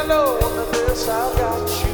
I know that this I've got you.